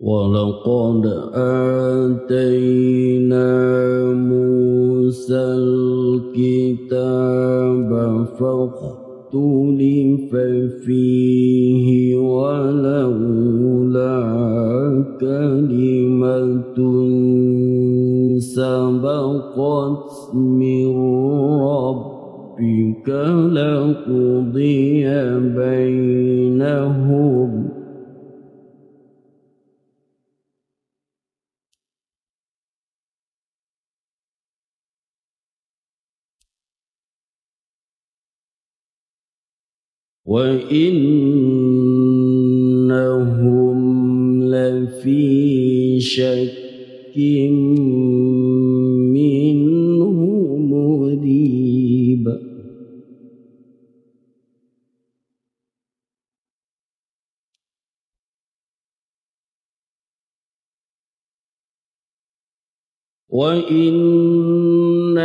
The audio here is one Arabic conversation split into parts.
ولقد آتينا موسى الكتاب فاختلف فيه ولولا كلمة سبقت من ربك لقضي وإنهم لفي شك منه مريب وإن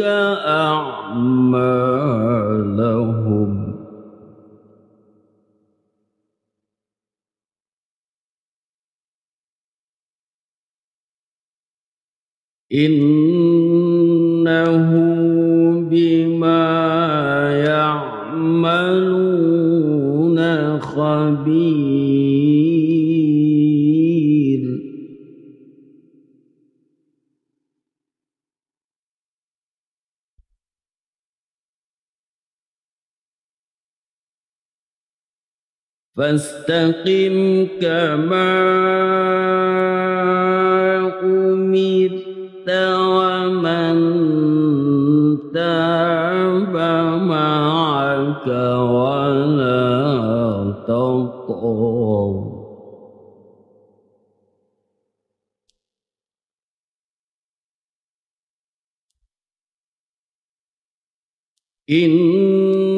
ربك أعمالهم. إنه فاستقم كما أمرت ومن تاب معك ولا تطغوا إنه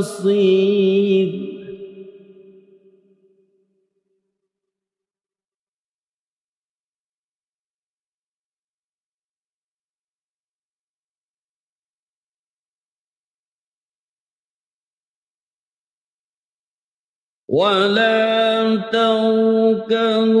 بصير ولا تركنوا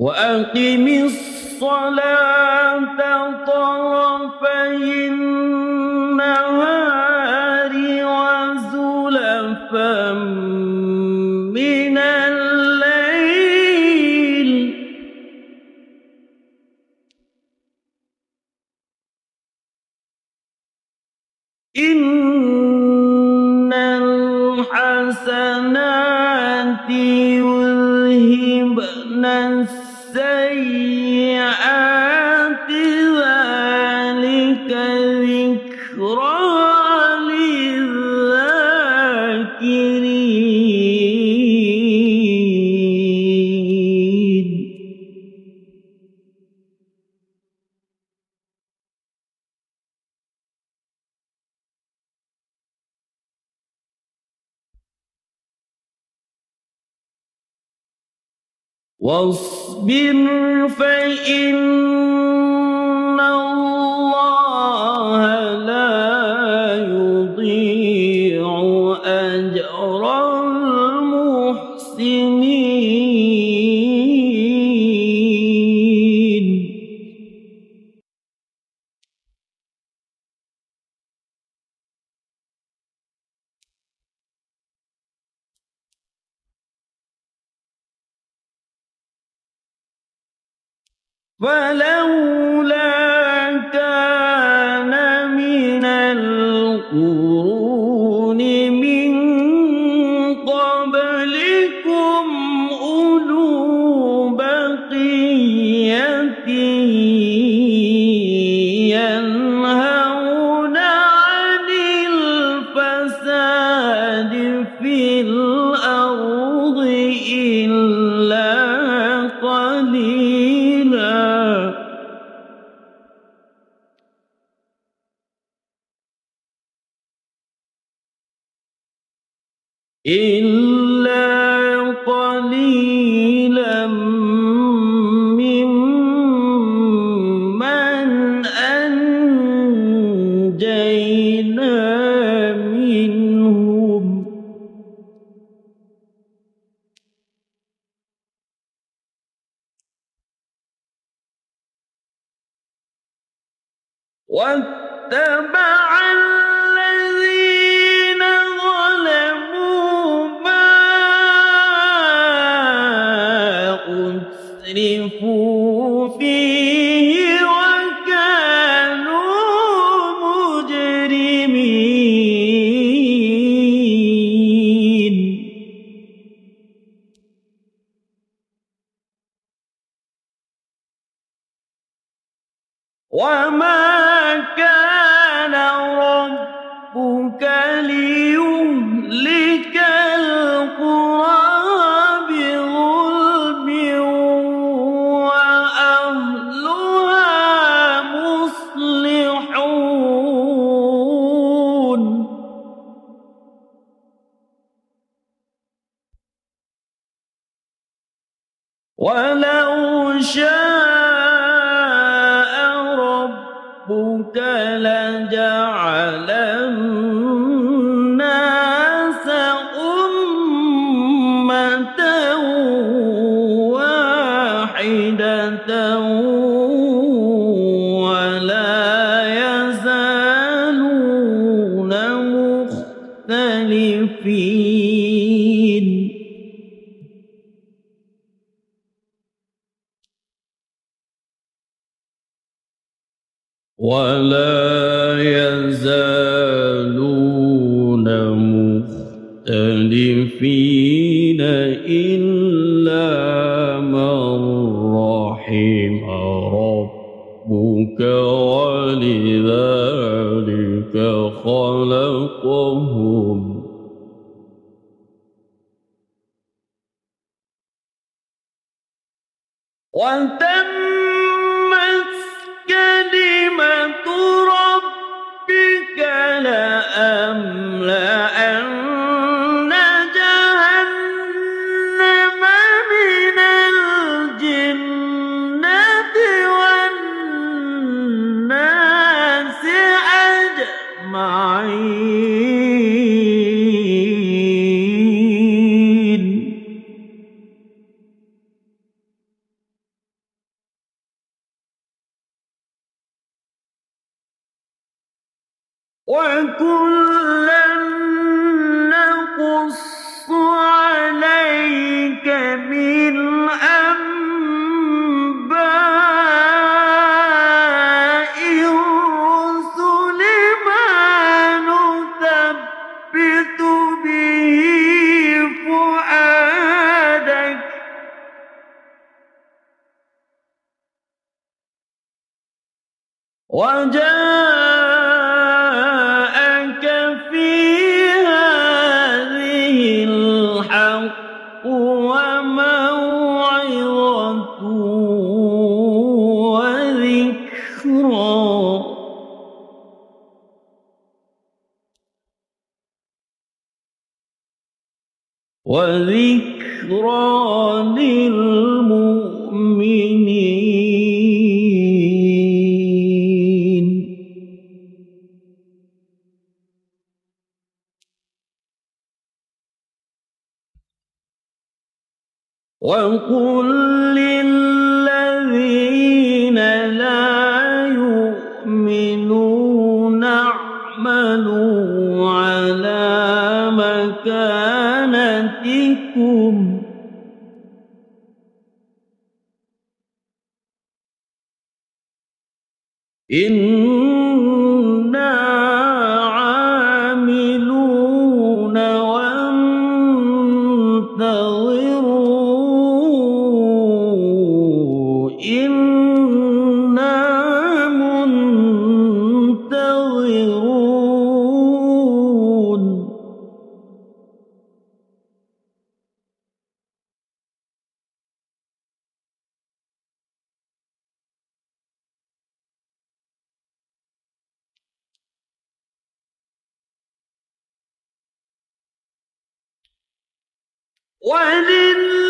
وأقم الصلاة طرفي النهار وزلفا من الليل. إن الحسنات يذهبن واصبر فإن فلولا كان من القرون إلا أترفوا فيه وكانوا مجرمين. وما كان ولو شاء ربك لجعل الناس أمة واحدة ولا يزالون مختلفين. ولا يزالون مختلفين إلا من رحم ربك ولذلك خلقهم. وتمت وكلا نقص عليك من أنباء ما نثبت به فؤادك وجاء وذكرى للمؤمنين. وقل إنا عاملون وانتظروا ولله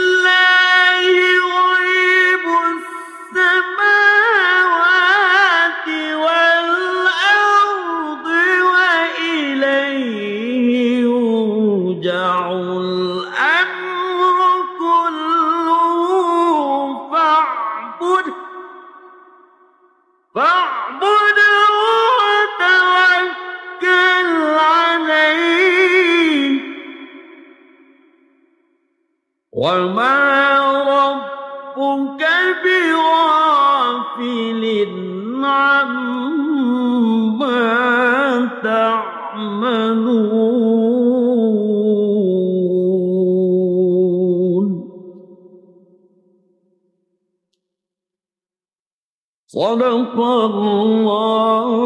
وما ربك بغافل عما تعملون. صدق الله